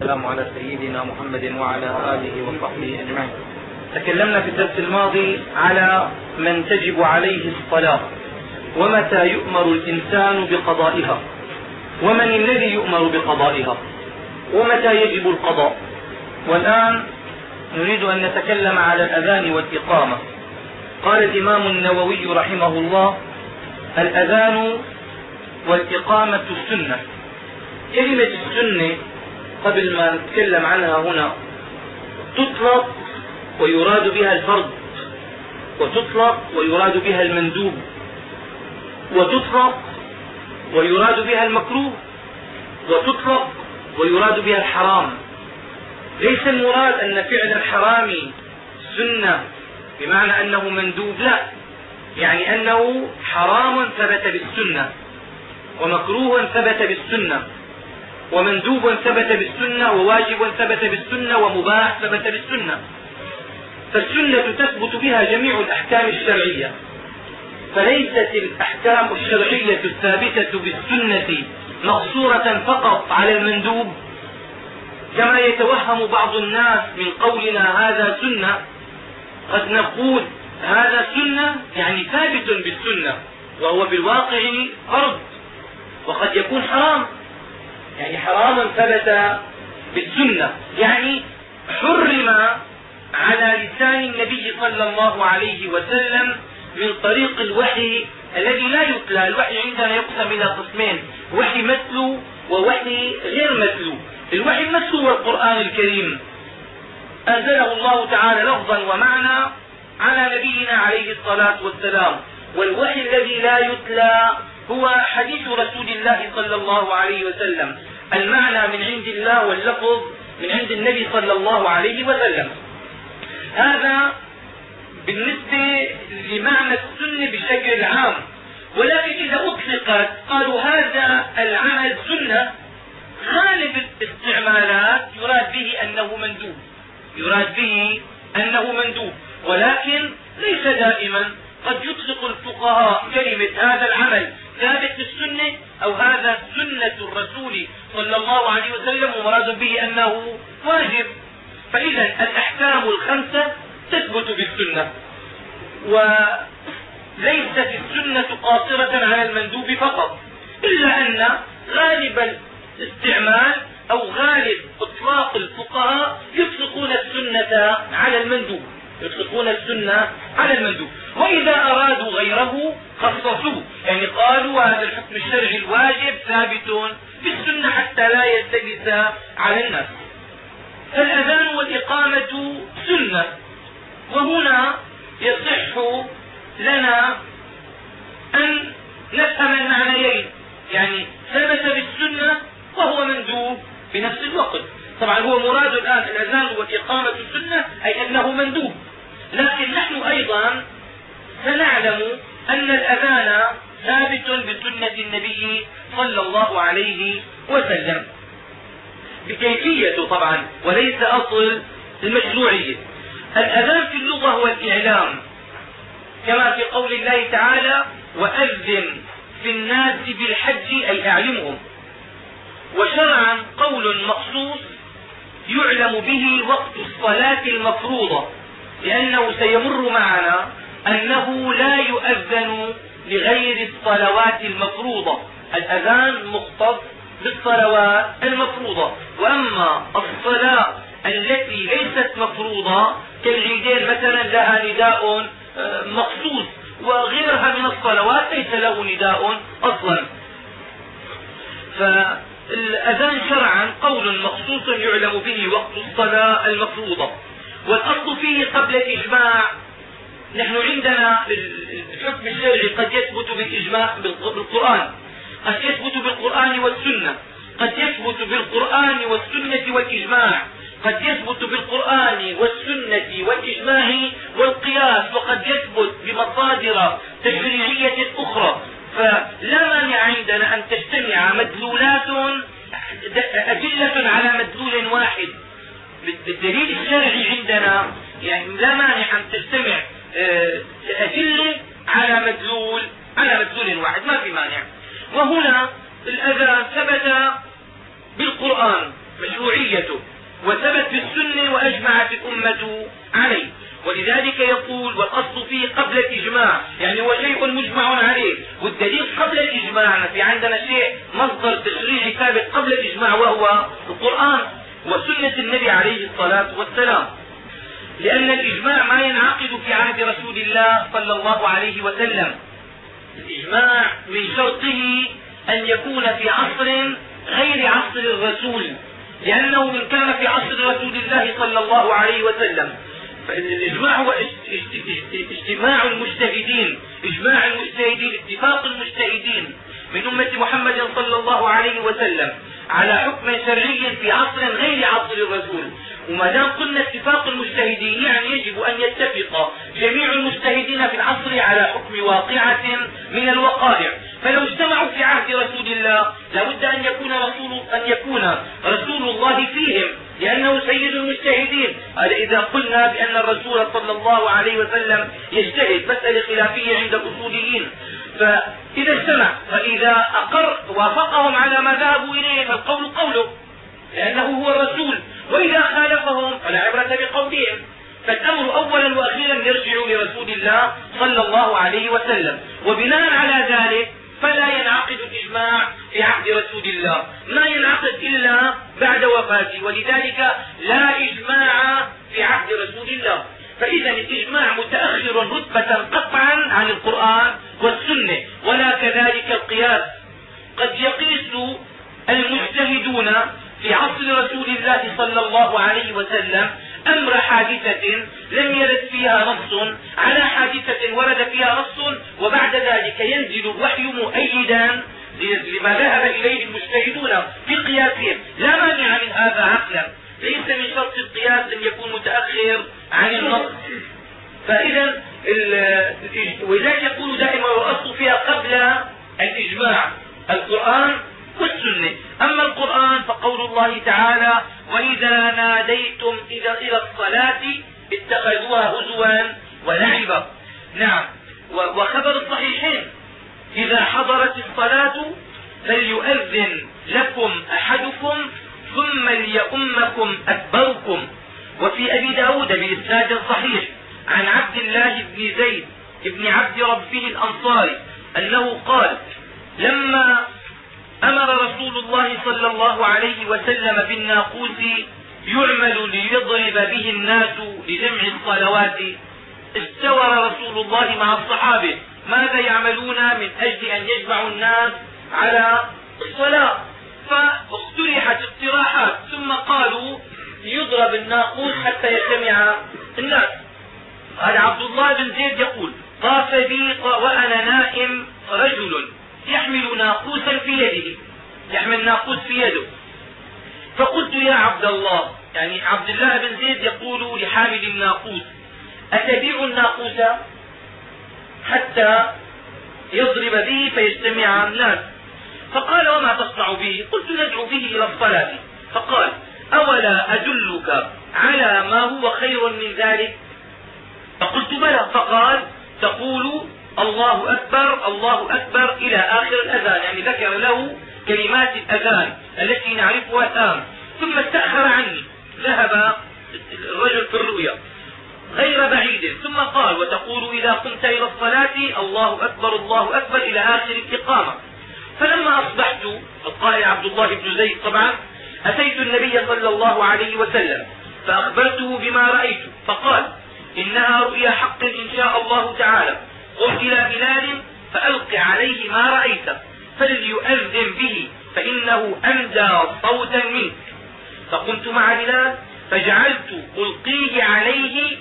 السلام على سيدنا محمد وعلى آله وصحبه أجمعين. تكلمنا في الدرس الماضي على من تجب عليه الصلاة ومتى يؤمر الإنسان بقضائها ومن الذي يؤمر بقضائها ومتى يجب القضاء. والآن نريد أن نتكلم على الأذان والإقامة. قال الإمام النووي رحمه الله الأذان والإقامة السنة. كلمة السنة قبل ما نتكلم عنها هنا تطلق ويراد بها الفرض وتطلق ويراد بها المندوب وتطلق ويراد بها المكروه وتطلق ويراد بها الحرام. ليس المراد أن فعل الحرام سنة بمعنى أنه مندوب لا. يعني أنه حرام ثبت بالسنة ومكروه ثبت بالسنة. ومندوب ثبت بالسنة وواجب ثبت بالسنة ومباح ثبت بالسنة. فالسنة تثبت بها جميع الأحكام الشرعية. فليست الأحكام الشرعية الثابتة بالسنة مقصورة فقط على المندوب. كما يتوهم بعض الناس من قولنا هذا سنة قد نقول هذا سنة يعني ثابت بالسنة وهو بالواقع فرض وقد يكون حرام. يعني حرام ثبت بالسنة. يعني حرم على لسان النبي صلى الله عليه وسلم من طريق الوحي الذي لا يتلى. الوحي عندنا يقسم إلى قسمين وحي متلو ووحي غير متلو الوحي المتلو هو القرآن الكريم. أنزله الله تعالى لفظا ومعنى على نبينا عليه الصلاة والسلام. والوحي الذي لا يتلى هو حديث رسول الله صلى الله عليه وسلم. المعنى من عند الله واللفظ من عند النبي صلى الله عليه وسلم. هذا بالنسبة لمعنى السنة بشكل عام. ولكن إذا أطلقت قالوا هذا العمل سنة. غالب الاستعمالات يراد به أنه مندوب. يراد به أنه مندوب. ولكن ليس دائما قد يطلق الفقهاء كلمة هذا العمل ثابت في السنة أو هذا سنة الرسول صلى الله عليه وسلم ومراد به أنه واجب. فإذا الأحكام الخمسة تثبت بالسنة وليست السنة قاصرة على المندوب فقط. إلا أن غالب الاستعمال أو غالب إطلاق الفقهاء يطلقون السنة على المندوب. يطلقون السنة على المندوب. وإذا أرادوا غيره خصصوه. يعني قالوا هذا الحكم الشرعي الواجب ثابت بالسنة حتى لا يلتبس على الناس. فالأذان والإقامة سنة. وهنا يصح لنا أن نفهم المعنيين. يعني ثبت بالسنة وهو مندوب بنفس الوقت. طبعا هو مراد الآن الأذان والإقامة السنة أي أنه مندوب. لكن نحن أيضا سنعلم أن الأذان ثابت بسنة النبي صلى الله عليه وسلم. بكيفيته طبعا وليس أصل المشروعية. الأذان في اللغة هو الإعلام. كما في قول الله تعالى وأذن في الناس بالحج أي أعلمهم وشرعا قول مخصوص يعلم به وقت الصلاة المفروضة لأنه سيمر معنا أنه لا يؤذن لغير الصلوات المفروضة. الأذان مختص بالصلوات المفروضة. وأما الصلاة التي ليست مفروضة كالعيدين مثلا لها نداء آه، مخصوص وغيرها من الصلوات ليس له نداء أصلا. فالأذان شرعا قول مخصوص يعلم به وقت الصلاة المفروضة والأصل فيه قبل الإجماع. نحن عندنا الحكم الشرعي قد يثبت بالإجماع بالقرآن. قد يثبت بالقرآن والسنة. قد يثبت بالقرآن والسنة والإجماع. قد يثبت بالقرآن والسنة والإجماع والقياس. وقد يثبت بمصادر تشريعية أخرى. فلا مانع عندنا أن تجتمع مدلولات أدلة على مدلول واحد. بالدليل الشرعي عندنا يعني لا مانع أن تجتمع آه، أدلة على مدلول على مدلول واحد ما في مانع. وهنا الأذان ثبت بالقرآن مشروعيته وثبت في السنة وأجمعت الأمة يقول والأصل فيه قبل الإجماع. يعني هو شيء مجمع عليه. والدليل قبل الإجماع في عندنا شيء مصدر تشريعي ثابت قبل الإجماع وهو القرآن وسنة النبي عليه الصلاة والسلام. لأن الإجماع ما ينعقد في عهد رسول الله صلى الله عليه وسلم. الإجماع من شرطه أن يكون في عصر غير عصر الرسول لأنه من كان في عصر رسول الله صلى الله عليه وسلم. فإن الإجماع هو اجتماع المجتهدين إجماع المجتهدين اتفاق المجتهدين من أمة محمد صلى الله عليه وسلم على حكم شرعي في عصر غير عصر الرسول. وما دام قلنا اتفاق المجتهدين يعني يجب أن يتفق جميع المجتهدين في العصر على حكم واقعة من الوقائع. فلو اجتمعوا في عهد رسول الله لابد أن يكون رسول أن يكون رسول الله فيهم لأنه سيد المجتهدين. إذا قلنا بأن الرسول صلى الله عليه وسلم يجتهد مسألة خلافية عند الأصوليين. فإذا اجتمع فإذا أقر وافقهم على ما ذهبوا إليه فالقول قوله لأنه هو الرسول. وإذا خالفهم فلا عبرة بقولهم. فالأمر اولا وأخيرا يرجع لرسول الله صلى الله عليه وسلم. وبناء على ذلك فلا ينعقد الإجماع في عهد رسول الله. ما ينعقد إلا بعد وفاته. ولذلك لا إجماع في عهد رسول الله. فاذا الإجماع متأخر رتبة قطعا عن القرآن والسنة. ولا كذلك القياس. قد يقيس المجتهدون في عصر رسول الله صلى الله عليه وسلم أمر حادثة لم يرد فيها نص على حادثة ورد فيها نص وبعد ذلك ينزل الوحي مؤيدا لما ذهب إليه المجتهدون في قياسهم لا مانع من هذا عقلا. ليس من شرط القياس أن يكون متأخر عن النص فإذا ولذلك يقول دائما والاصل فيها قبل الإجماع. القرآن والسنة أما القرآن فقول الله تعالى وإذا ناديتم إلى الصلاة اتخذوها هزوا ولعبا. نعم. وخبر الصحيحين إذا حضرت الصلاة فليؤذن لكم أحدكم ثم ليؤمكم أكبركم. وفي أبي داود بإسناد صحيح عن عبد الله بن زيد بن عبد ربه الأنصاري أنه قال لما أمر رسول الله صلى الله عليه وسلم بالناقوس يعمل ليضرب به الناس لجمع الصلوات. استور رسول الله مع الصحابة. ماذا يعملون من أجل أن يجمعوا الناس على الصلاة؟ فاقترحت اقتراحات. ثم قالوا يضرب الناقوس حتى يجتمع الناس. هذا عبد الله بن زيد يقول طاف بي وأنا نائم رجل. يحمل ناقوسا في يده. يحمل ناقوس في يده. فقلت يا عبد الله يعني عبد الله بن زيد يقول لحامل الناقوس أتبيع الناقوس حتى يضرب به فيجتمع الناس؟ فقال وما تصنع به؟ قلت ندعو به إلى الصلاة فقال أولا أدلك على ما هو خير من ذلك؟ فقلت بلى. فقال تقول الله أكبر الله أكبر إلى آخر الأذان. يعني ذكر له كلمات الأذان التي نعرفها الآن. ثم استأخر عني. ذهب الرجل في الرؤيا غير بعيد. ثم قال وتقول إذا قمت إلى الصلاة الله أكبر الله أكبر إلى آخر الإقامة. فلما أصبحت القائل عبد الله بن زيد طبعا أتيت النبي صلى الله عليه وسلم فأخبرته بما رأيت. فقال إنها رؤيا حق إن شاء الله تعالى. قم إلى بلال فألق عليه ما رأيت فليؤذن به فإنه أندى صوتا منك. فقمت مع بلال فجعلت ألقيه عليه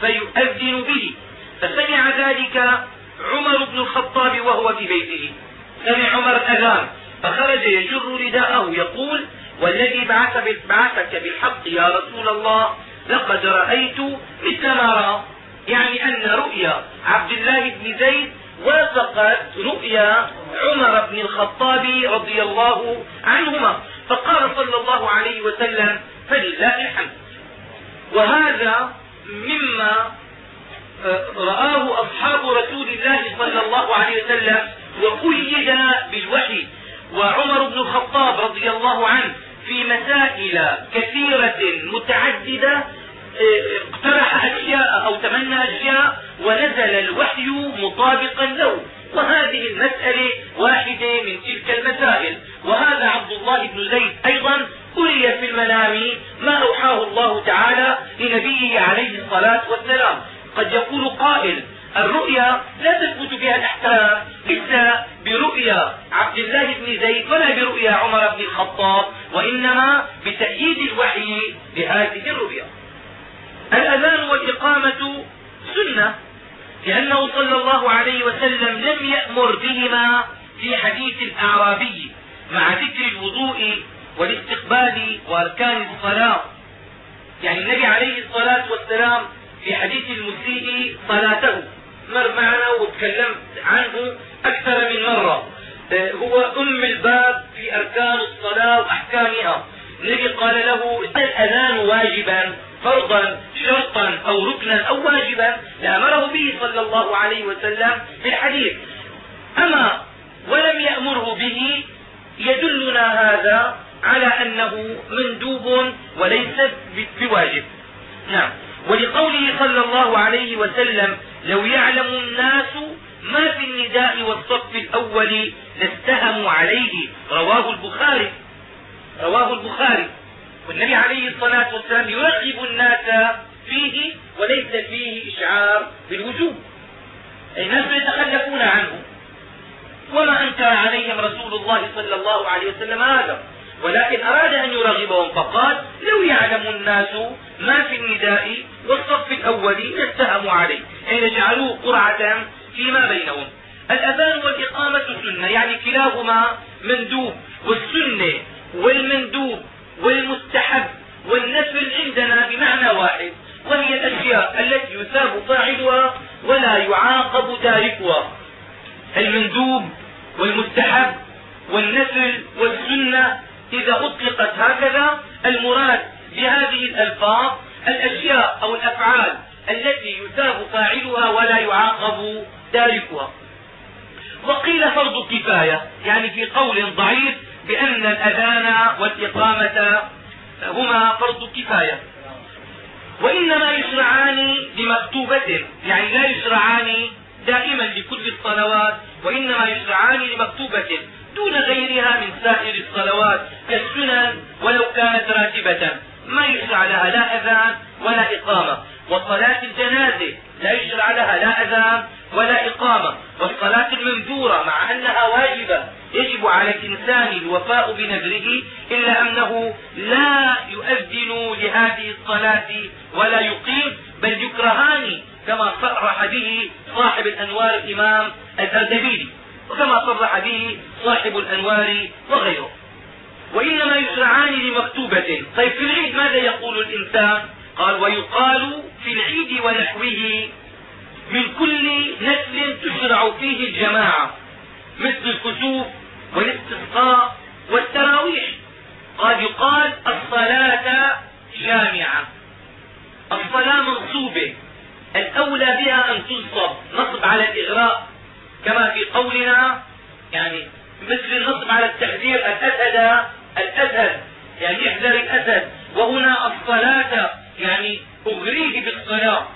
فيؤذن به. فسمع ذلك عمر بن الخطاب وهو في بيته. سمع عمر الاذان فخرج يجر رداءه يقول والذي بعثك بالحق يا رسول الله لقد رأيت مثل ما رأى. يعني أن رؤيا عبد الله بن زيد وافقت رؤيا عمر بن الخطاب رضي الله عنهما. فقال صلى الله عليه وسلم فلله الحمد. وهذا مما آه، رآه أصحاب رسول الله صلى الله عليه وسلم وقيد بالوحي. وعمر بن الخطاب رضي الله عنه في مسائل كثيرة متعددة اقترح أشياء أو تمنى أشياء ونزل الوحي مطابقا له. وهذه المسألة واحدة من تلك المسائل. وهذا عبد الله بن زيد أيضا أري في المنام ما أوحاه الله تعالى لنبيه عليه الصلاة والسلام. قد يقول قائل الرؤيا لا تثبت بها الأحكام ليس برؤيا عبد الله بن زيد ولا برؤيا عمر بن الخطاب وإنما بتأييد الوحي لهذه الرؤيا. الأذان والإقامة سنة لأنه صلى الله عليه وسلم لم يأمر بهما في حديث الأعرابي مع ذكر الوضوء والاستقبال وأركان الصلاة. يعني النبي عليه الصلاة والسلام في حديث المسيء صلاته. مر معنا وتكلمت عنه أكثر من مرة. هو أم الباب في أركان الصلاة وأحكامها. النبي قال له الأذان واجبا. فرضا شرطا أو ركنا أو واجبا لأمره به صلى الله عليه وسلم في الحديث أما ولم يأمره به يدلنا هذا على أنه مندوب وليس بواجب. نعم. ولقوله صلى الله عليه وسلم لو يعلم الناس ما في النداء والصف الأول لاستهموا عليه. رواه البخاري. رواه البخاري. والنبي عليه الصلاة والسلام يرغب الناس فيه وليس فيه إشعار بالوجوب. أي الناس يتخلفون عنه. وما أنكر عليهم رسول الله صلى الله عليه وسلم هذا. ولكن أراد أن يرغبهم فقال لو يعلم الناس ما في النداء والصف الأول لاستهموا عليه. أي يجعلوه قرعة فيما بينهم. الأذان والإقامة سنة يعني كلاهما مندوب. والسنة والمندوب والمستحب والنفل عندنا بمعنى واحد وهي الأشياء التي يثاب فاعلها ولا يعاقب تاركها. المندوب والمستحب والنفل والسنة إذا أطلقت هكذا المراد بهذه الألفاظ الأشياء أو الأفعال التي يثاب فاعلها ولا يعاقب تاركها. وقيل فرض كفاية يعني في قول ضعيف بأن الأذان والإقامة هما فرض كفاية. وإنما يشرعان لمكتوبة يعني لا يشرعان دائما لكل الصلوات وإنما يشرعان لمكتوبة دون غيرها من سائر الصلوات كالسنن ولو كانت راتبة. ما يشرع لها لا أذان ولا إقامة. وصلاة الجنازة لا يشرع لها لا أذان ولا إقامة والصلاة المنذورة مع أنها واجبة يجب على الإنسان الوفاء بنذره إلا أنه لا يؤذن لهذه الصلاة ولا يقيم بل يكرهان كما صرح به صاحب الأنوار الإمام الأردبيلي وكما صرح به صاحب الأنوار وغيره. وإنما يشرعان لمكتوبة طيب في العيد ماذا يقول الإنسان؟ قال ويقال في العيد ونحوه من كل نسل تشرع فيه الجماعة مثل الكسوف والاستسقاء والتراويح. قال يقال الصلاة جامعة. الصلاة منصوبة. الأولى بها أن تنصب نصب على الإغراء كما في قولنا يعني مثل النصب على التحذير الأسد الأسد يعني احذر الأسد وهنا الصلاة يعني أغريه بالصلاة.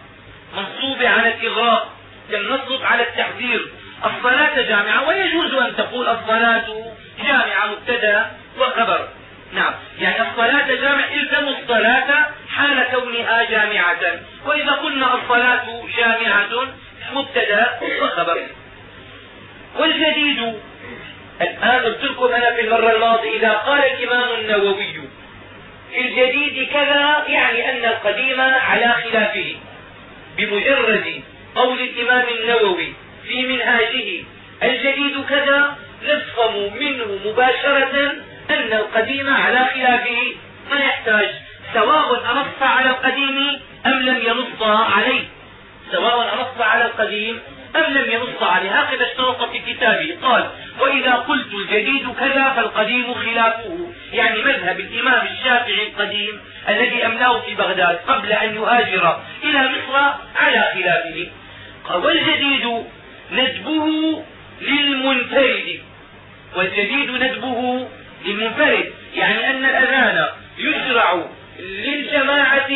منصوبة على الإغراء كالنصب على التحذير. الصلاة جامعة ويجوز أن تقول الصلاة جامعة مبتدا وخبر. نعم. يعني الصلاة جامعة إلزموا الصلاة حال كونها جامعة. وإذا قلنا الصلاة جامعة مبتدا وخبر. والجديد الآن قلت لكم أنا في المرة الماضية إذا قال الإمام النووي في الجديد كذا يعني أن القديم على خلافه. بمجرد قول الإمام النووي في منهاجه الجديد كذا نفهم منه مباشرة أن القديم على خلافه ما يحتاج سواء أنص على القديم أم لم ينص عليه. سواء أنص على القديم أم لم ينص عليه هكذا اشترط في كتابه. قال وإذا قلت الجديد كذا فالقديم خلافه. يعني مذهب الإمام الشافعي القديم الذي أملاه في بغداد قبل أن يهاجر إلى مصر على خلافه. قال والجديد ندبه للمنفرد. والجديد ندبه للمنفرد. يعني أن الأذان يشرع للجماعة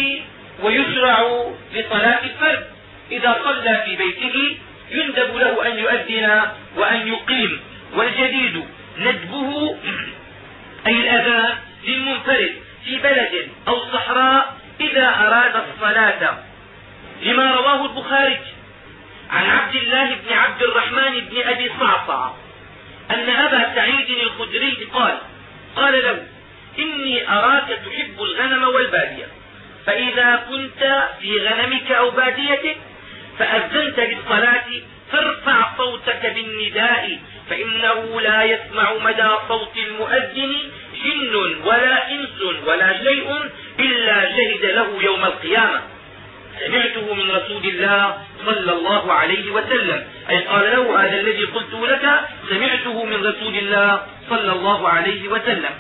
ويشرع لصلاة الفرد. إذا صلى في بيته يندب له أن يؤذن وأن يقيم. والجديد ندبه أي الأذان للمنفرد في بلد أو صحراء إذا أراد الصلاة. لما رواه البخاري عن عبد الله بن عبد الرحمن بن أبي صعصع أن أبا سعيد الخدري قال قال له إني أراك تحب الغنم والبادية فإذا كنت في غنمك أو باديتك فأذنت بالصلاة فارفع صوتك بالنداء فإنه لا يسمع مدى صوت المؤذن جن ولا إنس ولا شيء إلا شهد له يوم القيامة. سمعته من رسول الله صلى الله عليه وسلم. أي قال له هذا الذي قلت لك سمعته من رسول الله صلى الله عليه وسلم.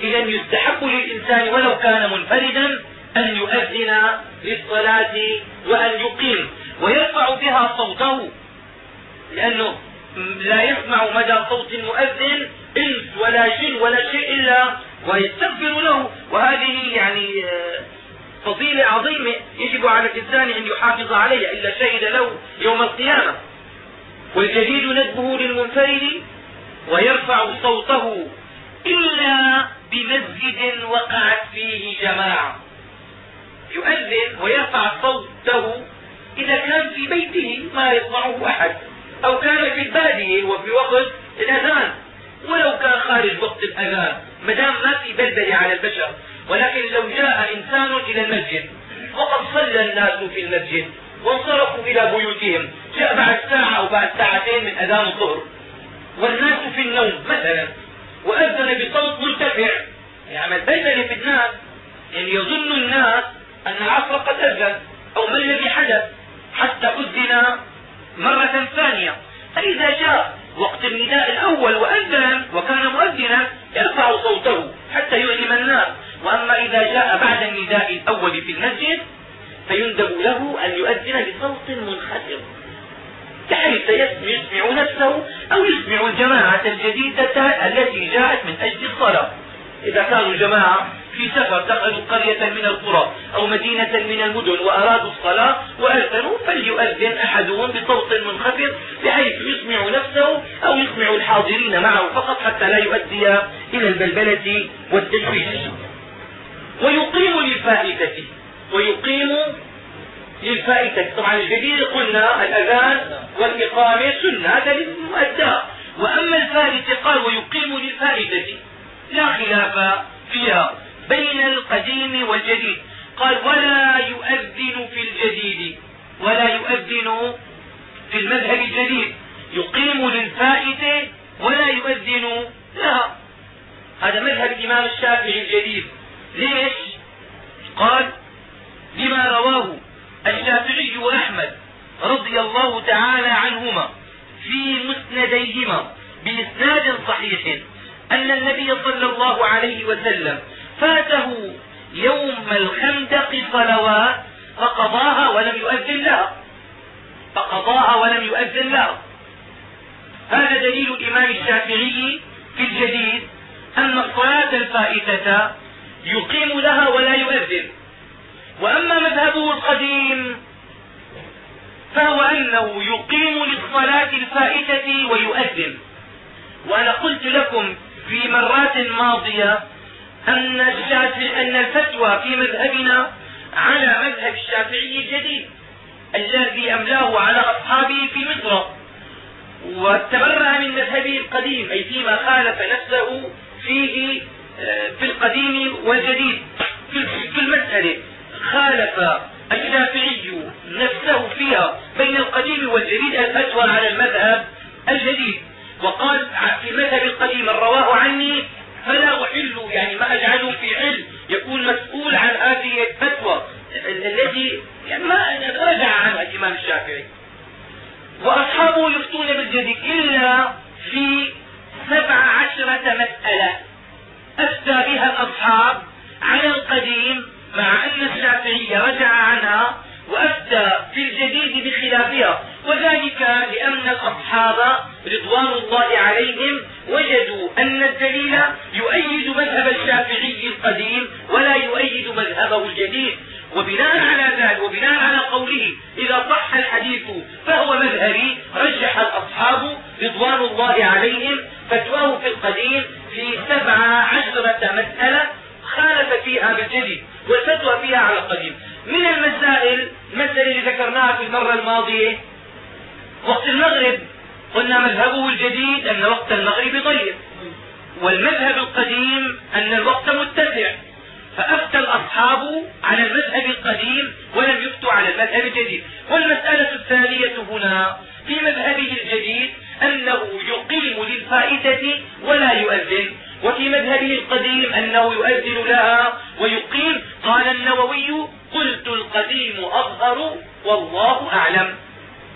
إذا يستحق للإنسان ولو كان منفردا أن يؤذن للصلاة وأن يقيم ويرفع بها صوته لأنه لا يسمع مدى صوت المؤذن إنس ولا جن ولا شيء إلا ويستغفر له. وهذه يعني آه، فضيلة عظيمة يجب على الإنسان أن يحافظ عليها إلا شهد له يوم القيامة. والجديد ندبه للمنفرد ويرفع صوته إلا بمسجد وقعت فيه جماعة. يؤذن ويرفع صوته إذا كان في بيته ما يسمعه أحد أو كان في البادية وفي وقت الأذان. ولو كان خارج وقت الأذان ما دام ما في بلبله على البشر ولكن لو جاء إنسان إلى المسجد وقد صلى الناس في المسجد وانصرفوا إلى بيوتهم. جاء بعد ساعة أو بعد ساعتين من أذان الظهر. والناس في النوم مثلا وأذن بصوت مرتفع. يعمل بلبله في الناس يعني يظن الناس أن العصر قد أذن أو ما الذي حدث حتى أذن مرة ثانية. فإذا جاء وقت النداء الأول وأذن وكان مؤذنا يرفع صوته حتى يعلم الناس. وأما إذا جاء بعد النداء الأول في المسجد فيندب له أن يؤذن بصوت منخفض. بحيث يسمع نفسه أو يسمع الجماعة الجديدة التي جاءت من أجل الصلاة. إذا كانوا جماعة في سفر دخلوا قرية من القرى أو مدينة من المدن وأرادوا الصلاة وأذنوا فليؤذن أحدهم بصوت منخفض بحيث يسمع نفسه أو يسمع الحاضرين معه فقط حتى لا يؤدي إلى البلبلة والتشويش. ويقيم للفائتة ويقيم للفائتة. طبعا الجديد قلنا الأذان والإقامة سنة هذا للمؤدى. وأما الفائتة قال ويقيم للفائتة. لا خلاف فيها. بين القديم والجديد. قال ولا يؤذن في الجديد ولا يؤذن في المذهب الجديد. يقيم للفائت ولا يؤذن لها. هذا مذهب الإمام الشافعي الجديد. ليش؟ قال لما رواه الشافعي وأحمد رضي الله تعالى عنهما في مسنديهما بإسناد صحيح أن النبي صلى الله عليه وسلم فاته يوم الخندق صلوات فقضاها ولم يؤذن لها فقضاها ولم يؤذن لها هذا دليل الإمام الشافعي في الجديد أن الصلاة الفائتة يقيم لها ولا يؤذن. وأما مذهبه القديم فهو أنه يقيم للصلاة الفائتة ويؤذن. وأنا قلت لكم في مرات ماضية أن, أن الفتوى في مذهبنا على مذهب الشافعي الجديد الذي أملاه على أصحابه في مصر وتبرأ من مذهبه القديم أي فيما خالف نفسه فيه آه، في القديم والجديد. في المسألة خالف الشافعي نفسه فيها بين القديم والجديد الفتوى على المذهب الجديد. وقال في المذهب القديم رواه عني فلا أحل يعني ما أجعله في علم. يكون مسؤول عن هذه الفتوى الذي يعني ما رجع عنها الإمام الشافعي. وأصحابه يفتون بالجديد إلا في سبع عشرة مسألة. أفتى بها الأصحاب على القديم مع أن الشافعي رجع عنها وأفتى في الجديد بخلافها. وذلك لأن الأصحاب رضوان الله عليهم وجدوا أن الدليل يؤيد مذهب الشافعي القديم ولا يؤيد مذهبه الجديد. وبناء على ذلك وبناء على قوله إذا صح الحديث فهو مذهبي رجح الأصحاب رضوان الله عليهم. فتواه في القديم في سبع عشرة مسألة خالف فيها بالجديد والفتوى فيها على القديم. من المسائل المسألة اللي ذكرناها في المرة الماضية وقت المغرب. قلنا مذهبه الجديد أن وقت المغرب ضيق والمذهب القديم أن الوقت متسع. فأفتى الأصحاب على المذهب القديم ولم يفتوا على المذهب الجديد. والمسألة الثانية هنا في مذهبه الجديد أنه يقيم للفائتة ولا يؤذن. وفي مذهبه القديم أنه يؤذن لها ويقيم. قال النووي قلت القديم أظهر والله أعلم.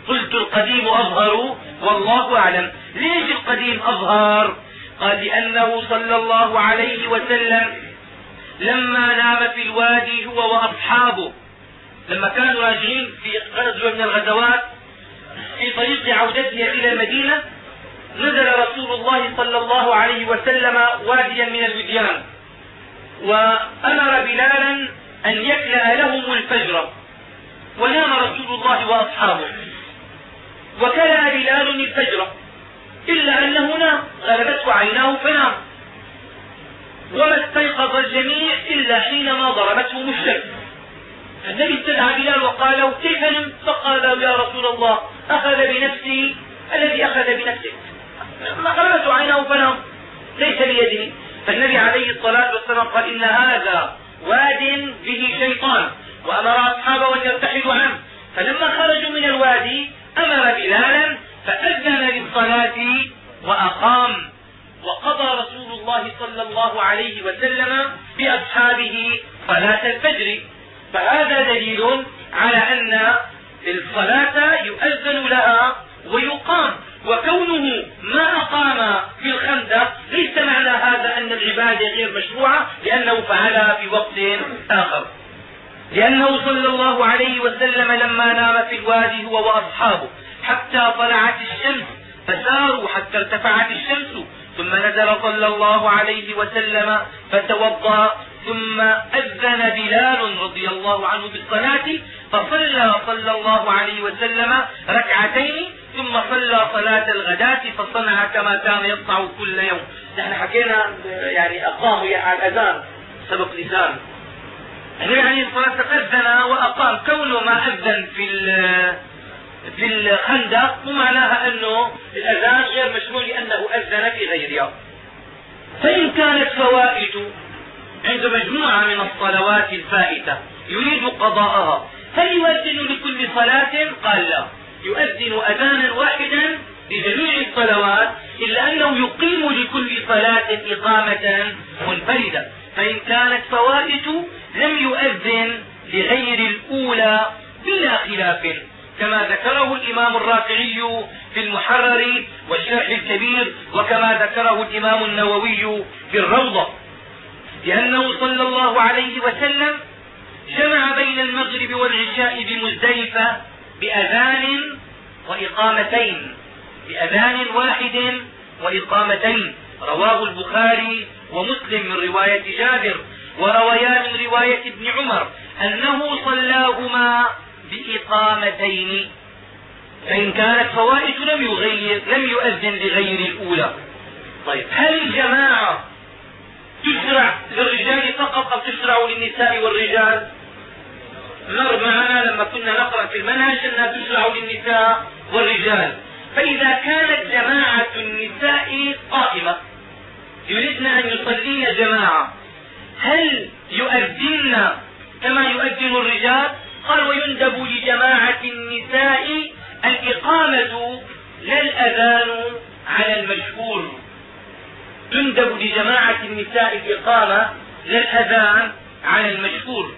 قلت القديم أظهر والله أعلم. ليش القديم أظهر؟ قال لأنه صلى الله عليه وسلم لما نام في الوادي هو وأصحابه. لما كانوا راجعين في غزوة من الغزوات في طريق عودته إلى المدينة نزل رسول الله صلى الله عليه وسلم واديا من الوديان وأمر بلالا أن يكلأ لهم الفجر. ونام رسول الله وأصحابه. وكلأ بلال الفجر إلا أنه نام غلبته عيناه فنام. وما استيقظ الجميع إلا حينما ضربته الشمس النبي استدعى بلال وقال له كيف نمت؟ فقال يا رسول الله أخذ بنفسي الذي أخذ بنفسك. غلبته عيناه فنام. ليس بيده. فالنبي عليه الصلاة والسلام قال إن هذا واد به شيطان وأمر أصحابه أن يرتحلوا عنه. فلما خرجوا من الوادي أمر بلالا فأذن للصلاة وأقام. وقضى رسول الله صلى الله عليه وسلم بأصحابه صلاة الفجر. فهذا دليل على أن الصلاة يؤذن لها ويقام. وكونه ما أقام في الخندق ليس معنى هذا أن العبادة غير مشروعة لأنه فعلها في وقت آخر. لأنه صلى الله عليه وسلم لما نام في الوادي هو وأصحابه حتى طلعت الشمس فساروا حتى ارتفعت الشمس ثم نزل صلى الله عليه وسلم فتوضأ ثم أذن بلال رضي الله عنه بالصلاة فصلى صلى الله عليه وسلم ركعتين ثم صلى صلاة الغداة فصنع كما كان يصنع كل يوم. نحن حكينا يعني أقاموا على الأذان سبق لسان النبي عليه الصلاة والسلام أذن وأقام كونه ما أذن في في الخندق مو معناها أنه الأذان غير مشروع لأنه أذن في غيرها فإن كانت فوائد عند مجموعة من الصلوات الفائتة يريد قضاءها هل يؤذن لكل صلاة؟ قال لا. يؤذن أذانا واحدا لجميع الصلوات إلا أنه يقيم لكل صلاة إقامة منفردة. فإن كانت فوائت لم يؤذن لغير الأولى بلا خلاف كما ذكره الإمام الرافعي في المحرر والشرح الكبير وكما ذكره الإمام النووي في الروضة لأنه صلى الله عليه وسلم جمع بين المغرب والعشاء بمزدلفة بأذان وإقامتين بأذان واحد وإقامتين رواه البخاري ومسلم من رواية جابر. ورويا من رواية ابن عمر أنه صلاهما بإقامتين. فإن كانت فوائد لم يغير لم يؤذن لغير الأولى. طيب هل الجماعة تشرع للرجال فقط أم تشرع للنساء والرجال؟ مر معنا لما كنا نقرأ في المنهج أنها تشرع للنساء والرجال. فإذا كانت جماعة النساء قائمة يريدن أن يصلين جماعة. هل يؤذن كما يؤذن الرجال؟ قال ويندب لجماعة النساء الإقامة لا الأذان على المشهور تندب لجماعة النساء الإقامة لا الأذان على المشهور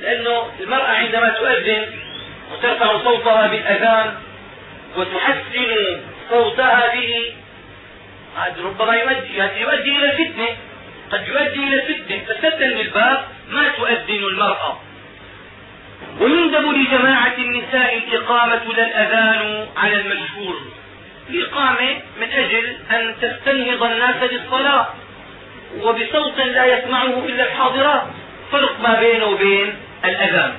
لأنه المرأة عندما تؤذن وترفع صوتها بالأذان وتحسن صوتها به هذا ربما يؤدي يؤدي إلى الفتنة. قد يؤدي إلى الفتنة فسدا للباب ما تؤذن المرأة. ويندب لجماعة النساء الإقامة لا الأذان على المشهور الإقامة من أجل أن تستنهض الناس للصلاة وبصوت لا يسمعه إلا الحاضرات. فرق ما بينه وبين الأذان.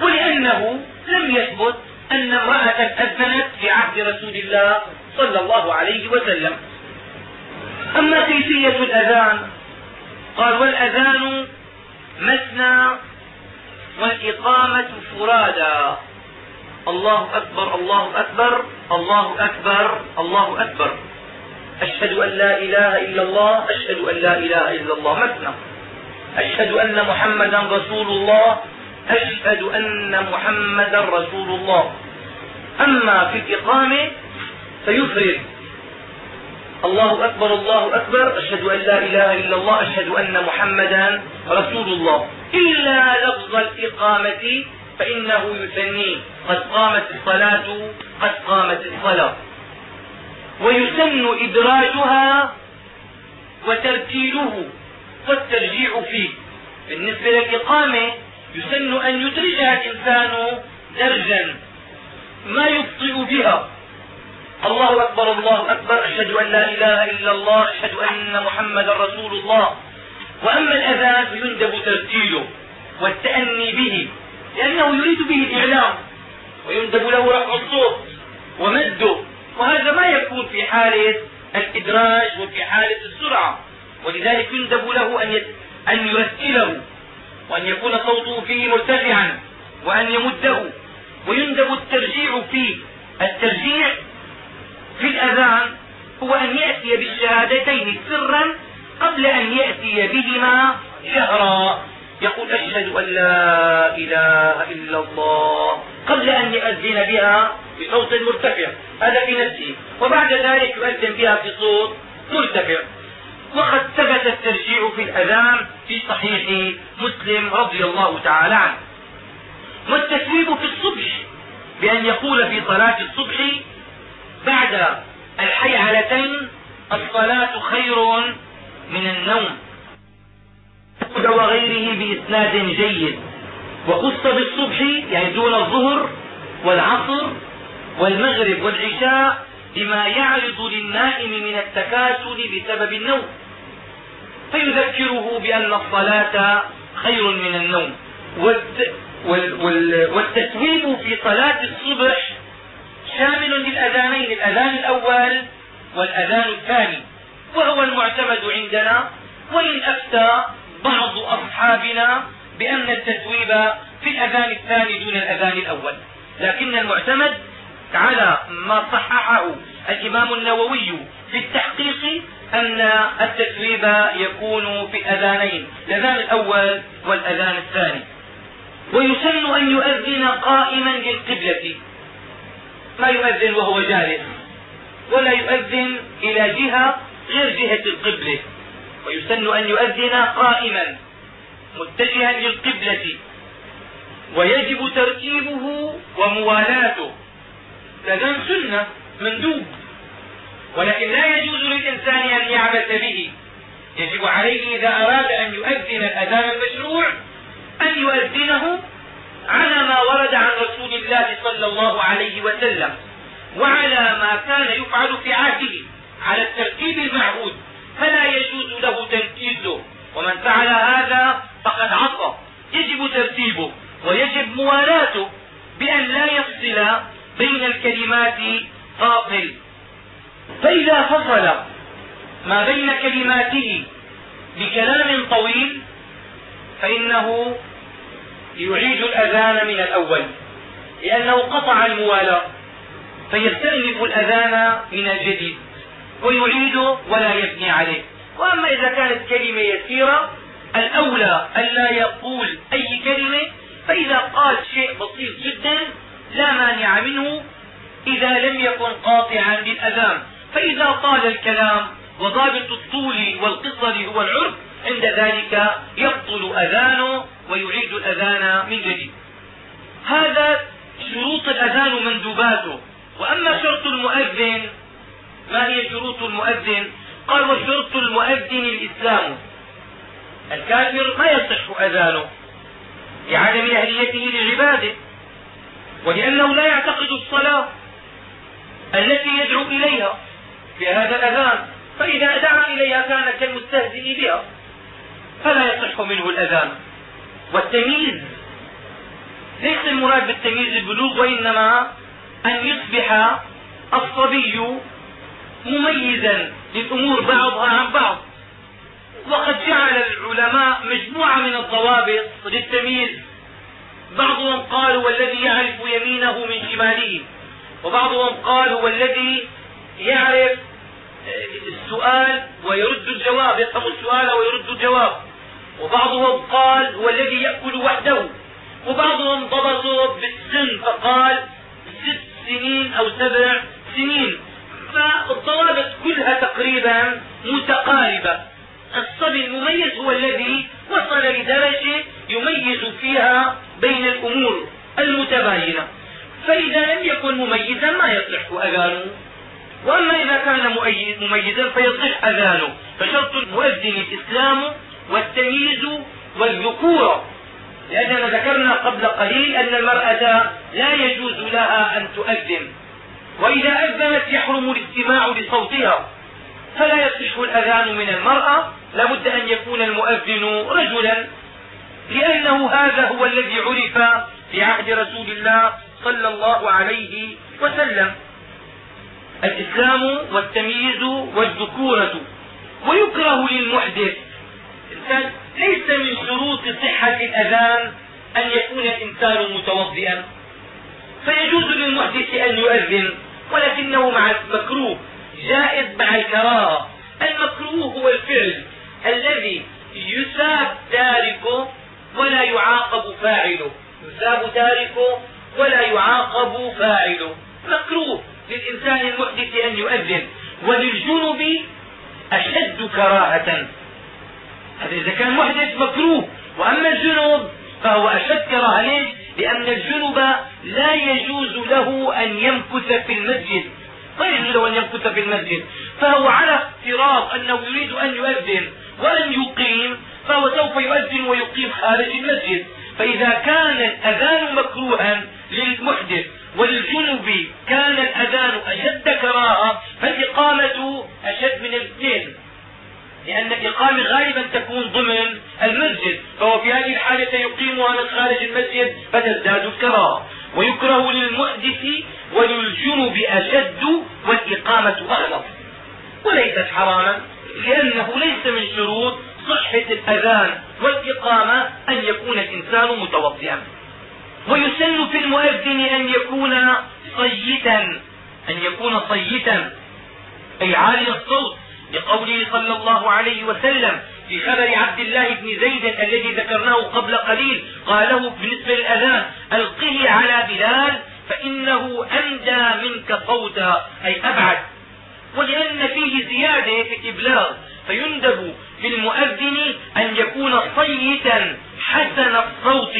ولأنه لم يثبت أن امرأة أذنت في عهد رسول الله صلى الله عليه وسلم. أما كيفية الأذان؟ قال والأذان مثنى والإقامة فرادا. الله أكبر الله أكبر الله أكبر الله أكبر. أشهد أن لا إله إلا الله أشهد أن لا إله إلا الله. مثنى أشهد أن محمدا رسول الله أشهد أن محمدا رسول الله. أما في الإقامة فيفرد. الله أكبر الله أكبر. أشهد أن لا إله إلا الله أشهد أن محمدا رسول الله. إلا لفظ الإقامة فإنه يثنيه قد قامت الصلاة قد قامت الصلاة. ويسن إدراجها وترتيله والترجيع فيه. بالنسبة للإقامة يسن أن يدرجها الإنسان درجا. ما يبطئ بها. الله أكبر الله أكبر. أشهد أن لا إله إلا الله أشهد أن محمدا رسول الله. وأما الأذان فيندب ترتيله والتأني به لأنه يريد به الإعلام ويندب له رفع الصوت ومده. وهذا ما يكون في حالة الإدراج وفي حالة السرعة. ولذلك يندب له أن أن يرتله وأن يكون صوته فيه مرتفعا وأن يمده. ويندب الترجيع فيه. الترجيع في الأذان هو أن يأتي بالشهادتين سرا قبل أن يأتي بهما جهرا يقول أشهد أن لا إله إلا الله. قبل أن يؤذن بها بصوت مرتفع. هذا في نفسه وبعد ذلك يؤذن بها بصوت مرتفع. وقد ثبت الترجيع في الأذان في صحيح مسلم رضي الله تعالى عنه. والتثويب في الصبح بأن يقول في صلاة الصبح بعد الحيعلتين الصلاة خير من النوم. وغيره بإسناد جيد. وخص بالصبح يعني دون الظهر والعصر والمغرب والعشاء بما يعرض للنائم من التكاسل بسبب النوم. فيذكره بأن الصلاة خير من النوم. والتسويب في صلاة الصبح شامل للأذانين الأذان الأول والأذان الثاني. وهو المعتمد عندنا وإن أفتى بعض أصحابنا بأن التسويب في الأذان الثاني دون الأذان الأول. لكن المعتمد على ما صححه الإمام النووي في التحقيق أن التسويب يكون في الأذانين الأذان الأول والأذان الثاني. ويسن أن يؤذن قائما للقبلة. ما يؤذن وهو جالس ولا يؤذن إلى جهة غير جهة القبلة ويسن أن يؤذن قائما متجها للقبلة. ويجب ترتيبه وموالاته. الاذان سنة مندوب. ولكن لا يجوز للإنسان أن يعبث به. يجب عليه إذا أراد أن يؤذن الأذان المشروع أن يؤذنه على ما ورد عن رسول الله صلى الله عليه وسلم وعلى ما كان يفعل في عهده على الترتيب المعهود فلا يجوز له تنكيزه ومن فعل هذا فقد عصى. يجب ترتيبه ويجب موالاته بأن لا يفصل بين الكلمات قاطل فإذا فصل ما بين كلماته بكلام طويل فإنه يعيد الأذان من الأول. لأنه قطع الموالاة فيستأنف الأذان من الجديد. ويعيد ولا يبني عليه. وأما إذا كانت كلمة يسيرة الأولى ألا يقول أي كلمة. فإذا قال شيء بسيط جدا لا مانع منه إذا لم يكن قاطعا للأذان فإذا طال الكلام وضابط الطول والقصر هو العرف عند ذلك يبطل أذانه ويعيد الأذان من جديد. هذا شروط الأذان ومندوباته وأما شرط المؤذن ما هي شروط المؤذن؟ قال وشرط المؤذن الإسلام. الكافر ما يصح أذانه لعدم أهليته للعبادة ولأنه لا يعتقد الصلاة التي يدعو إليها في هذا الأذان. فإذا دعا إليها كان كالمستهزئ بها. فلا يصح منه الأذان. والتمييز ليس المراد بالتمييز البلوغ وإنما أن يصبح الصبي مميزا للأمور بعضها عن بعض. وقد جعل العلماء مجموعة من الضوابط للتمييز. بعضهم قال هو الذي يعرف يمينه من شماله. وبعضهم قال هو الذي يعرف السؤال ويرد الجواب يفهم السؤال ويرد الجواب. وبعضهم قال هو الذي يأكل وحده وبعضهم ضبطوا بالسن فقال ست سنين أو سبع سنين. فالضوابط كلها تقريبا متقاربة. الصبي المميز هو الذي وصل لدرجة يميز فيها بين الأمور المتباينة. فإذا لم يكن مميزا ما يصح أذانه. وأما إذا كان مميزا فيصح أذانه. فشرط المؤذن الإسلام والتمييز والذكورة لأننا ذكرنا قبل قليل أن المرأة لا يجوز لها أن تؤذن. وإذا أذنت يحرم الاستماع لصوتها. فلا يصح الأذان من المرأة. لابد أن يكون المؤذن رجلا. لأنه هذا هو الذي عرف في عهد رسول الله صلى الله عليه وسلم. الإسلام والتمييز والذكورة. ويكره للمحدث الإنسان ليس من شروط صحة الأذان أن يكون الإنسان متوضئا. فيجوز للمحدث أن يؤذن ولكنه مع المكروه جائز مع الكراهة. المكروه هو الفعل الذي يثاب تاركه ولا يعاقب فاعله. يثاب تاركه ولا يعاقب فاعله. مكروه للإنسان المحدث أن يؤذن وللجنب أشد كراهة. هذا إذا كان محدث مكروه وأما الجنب فهو أشد كراهة ليش؟ لأن الجنب لا يجوز له أن يمكث في المسجد. لا يجوز له أن يمكث في المسجد؟ فهو على افتراض أنه يريد أن يؤذن وأن يقيم فهو سوف يؤذن ويقيم خارج المسجد. فإذا كان الأذان مكروها للمحدث وللجنب كان الأذان أشد كراهة فالإقامة أشد من الاثنين لأن الإقامة غالبا تكون ضمن المسجد فهو في هذه الحالة يقيمها من خارج المسجد فتزداد الكراهة. ويكره للمحدث وللجنب أشد والإقامة أغلظ. وليست حراما لأنه ليس من شروط صحة الأذان والإقامة أن يكون الإنسان متوضئا. ويسن في المؤذن أن يكون صيتا أن يكون صيتا أي عالي الصوت. لقوله صلى الله عليه وسلم في خبر عبد الله بن زيد الذي ذكرناه قبل قليل قاله بالنسبة للأذان ألقه على بلال فإنه أندى منك صوتا أي أبعد. ولأن فيه زيادة في الإبلاغ فيندب في المؤذن أن يكون صيتا حسن الصوت.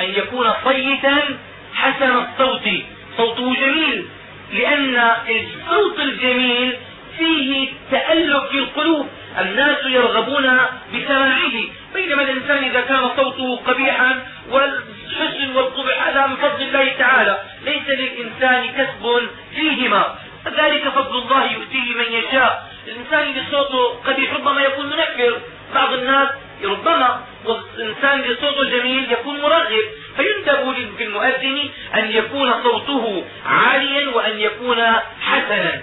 أن يكون صيتا حسن الصوت. صوته جميل لأن الصوت الجميل فيه تألف في القلوب. الناس يرغبون بسماعه بينما الإنسان إذا كان صوته قبيحا والحسن والقبح هذا من فضل الله تعالى. ليس للإنسان كسب فيهما. ذلك فضل الله يؤتيه من يشاء. الإنسان اللي صوته قبيح ربما يكون منفر. بعض الناس ربما والإنسان اللي صوته جميل يكون مرغب. فيندب للمؤذن أن يكون صوته عاليا وأن يكون حسنا.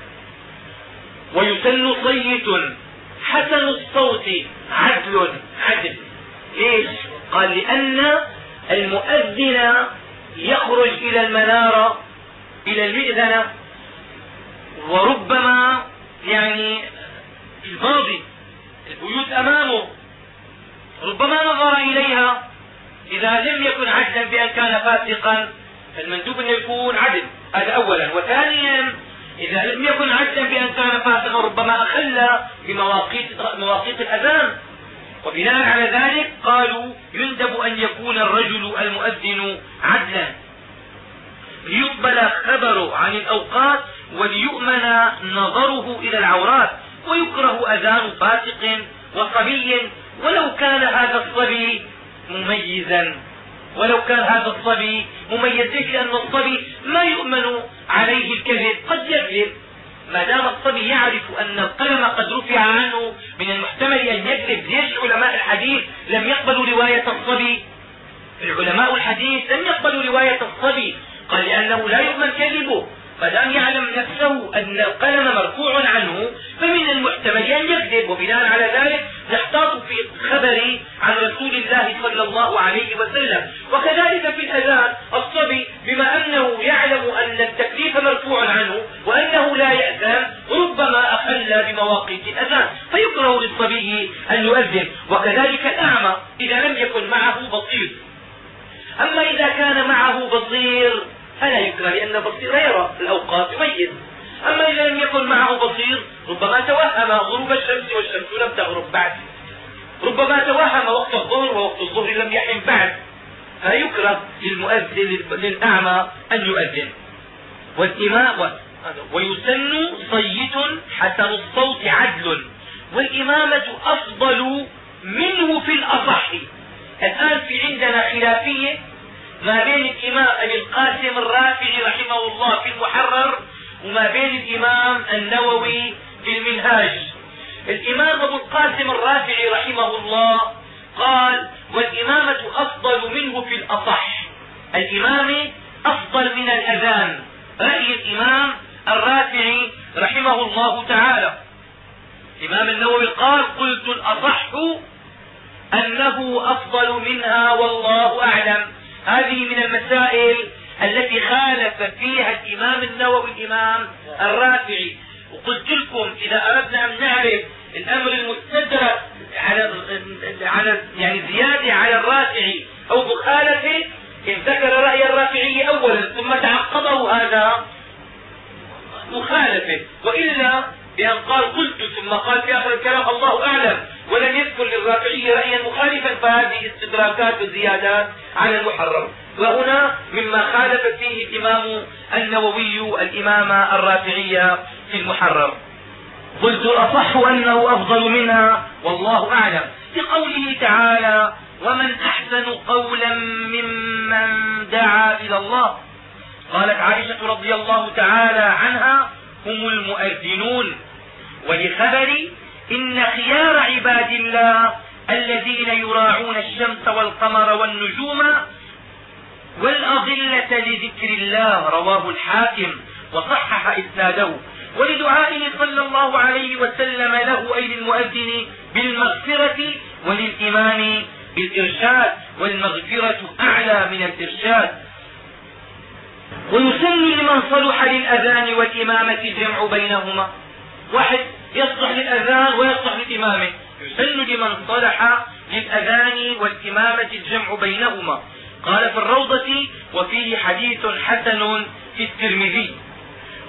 ويسن صيت حسن الصوت عدل عدل ليش؟ قال لأن المؤذن يخرج إلى المنارة إلى المئذنة وربما يعني الماضي البيوت أمامه. ربما نظر إليها إذا لم يكن عدلا بأن كان فاسقا فالمندوب أن يكون عدل. هذا أولا. وثانيا إذا لم يكن عدلا بأن كان فاسقا ربما أخل بمواقيت مواقيت الأذان. وبناء على ذلك قالوا يندب أن يكون الرجل المؤذن عدلا. ليقبل خبره عن الأوقات وليؤمن نظره إلى العورات. ويكره أذان فاسق وصبي ولو كان هذا الصبي مميزا. ولو كان هذا الصبي مميز ليش لأن الصبي ما يؤمن عليه الكذب قد يكذب. ما دام الصبي يعرف أن القلم قد رفع عنه من المحتمل أن يكذب ليش علماء الحديث لم يقبلوا رواية الصبي؟ العلماء الحديث لم يقبلوا رواية الصبي قال لأنه لا يؤمن كذبه. دام يعلم نفسه أن القلم مرفوع عنه فمن المحتمل أن يكذب وبناء على ذلك نحتاط في خبر عن رسول الله صلى الله عليه وسلم. وكذلك في الأذان الصبي بما أنه يعلم أن التكليف مرفوع عنه وأنه لا يأذن ربما أخل بمواقيت الأذان. فيكره للصبي أن يؤذن. وكذلك الأعمى إذا لم يكن معه بصير. أما إذا كان معه بصير فلا يكره لأن البصير يرى الأوقات يميز أما إذا لم يكن معه بصير ربما توهم غروب الشمس والشمس لم تغرب بعد. ربما توهم وقت الظهر ووقت الظهر لم يحن بعد. فيكره للمؤذن للأعمى أن يؤذن. والإماء ويسن صيت حسن الصوت عدل. والإمامة أفضل منه في الأصح. الآن في عندنا خلافية ما بين الإمام أبي القاسم الرافعي رحمه الله في المحرر وما بين الإمام النووي في المنهاج. الإمام أبو القاسم الرافعي رحمه الله قال والإمامة أفضل منه في الأصح. الإمام أفضل من الأذان. رأي الإمام الرافعي رحمه الله تعالى. الإمام النووي قال قلت الأصح أنه أفضل منها والله أعلم. هذه من المسائل التي خالف فيها الإمام النووي الإمام الرافعي. وقلت لكم إذا أردنا أن نعرف الأمر المستدرك على على يعني زيادة على الرافعي أو مخالفة إن ذكر رأي الرافعي أولا ثم تعقبه هذا مخالفة. وإلا بأن قال قلت ثم قال في آخر الكلام الله أعلم. ولم يذكر للرافعي رأيا مخالفا فهذه استدراكات وزيادات على المحرم. وهنا مما خالف فيه الإمام النووي الإمام الرافعي في المحرم. قلت الأصح أنه أفضل منها والله أعلم. لقوله تعالى ومن أحسن قولا ممن دعا إلى الله قالت عائشة رضي الله تعالى عنها هم المؤذنون ولخبر إن خيار عباد الله الذين يراعون الشمس والقمر والنجوم والأضلة لذكر الله رواه الحاكم وصحح إسناده. ولدعائه صلى الله عليه وسلم له أي للمؤذن بالمغفرة وللإمام بالإرشاد. والمغفرة أعلى من الإرشاد. ويسن لمن صلح للأذان والإمامة الجمع بينهما. واحد يصلح للإمامة يسن لمن صلح للأذان والإمامة الجمع بينهما. قال في الروضة وفيه حديث حسن في الترمذي.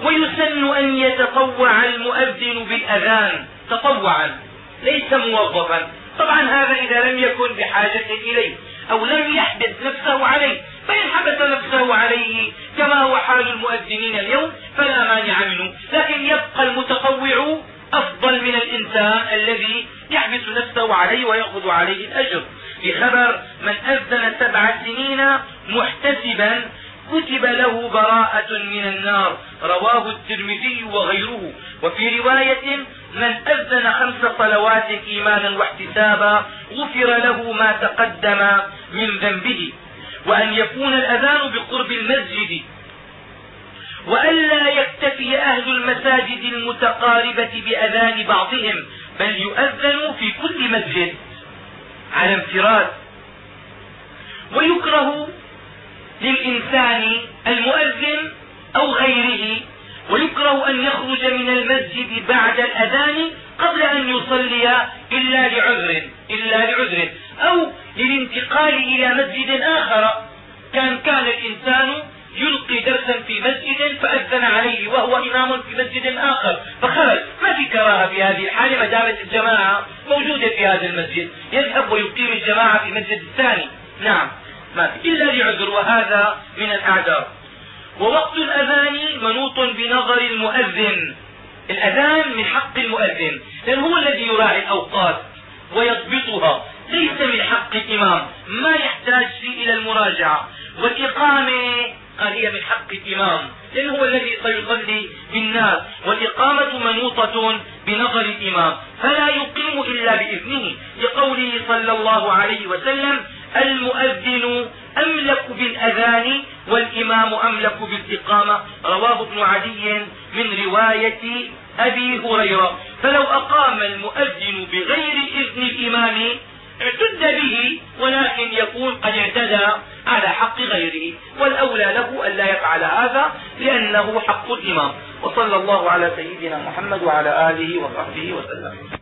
ويسن أن يتطوع المؤذن بالأذان. تطوعا ليس موظفا. طبعا هذا إذا لم يكن بحاجة إليه أو لم يحبس نفسه عليه. فإن حبس نفسه عليه كما هو حال المؤذنين اليوم فلا مانع منه. لكن يبقى المتطوع أفضل من الإنسان الذي يحبس نفسه عليه ويأخذ عليه الأجر. بخبر من أذن سبع سنين محتسبا كتب له براءة من النار. رواه الترمذي وغيره. وفي رواية من أذن خمس صلوات إيمانا واحتسابا غفر له ما تقدم من ذنبه. وأن يكون الأذان بقرب المسجد. وألا يكتفي أهل المساجد المتقاربة بأذان بعضهم بل يؤذن في كل مسجد على انفراد. ويكره للإنسان المؤذن أو غيره ويكره أن يخرج من المسجد بعد الأذان قبل أن يصلي إلا لعذر إلا لعذر أو للانتقال إلى مسجد آخر. كان كان الإنسان يلقي درسا في مسجد فأذن عليه وهو إمام في مسجد آخر. فخرج. ما في كراهة في هذه الحالة ما دامت الجماعة موجودة في هذا المسجد. يذهب ويقيم الجماعة في مسجد الثاني. نعم. ما في. إلا لعذر. وهذا من الأعذار. ووقت الأذان منوط بنظر المؤذن. الأذان من حق المؤذن. لأنه هو الذي يراعي الأوقات ويضبطها. ليس من حق الإمام. ما يحتاج فيه إلى المراجعة. والإقامة قال هي من حق الإمام لأنه هو الذي سيصلي بالناس؟ والإقامة منوطة بنظر الإمام. فلا يقيم إلا بإذنه. لقوله صلى الله عليه وسلم المؤذن أملك بالأذان والإمام أملك بالإقامة. رواه ابن عدي من رواية أبي هريرة. فلو أقام المؤذن بغير إذن الإمام اعتد به ولكن يكون قد اعتدى على حق غيره. والأولى له أن لا يفعل هذا لأنه حق الإمام. وصلى الله على سيدنا محمد وعلى آله وصحبه وسلم.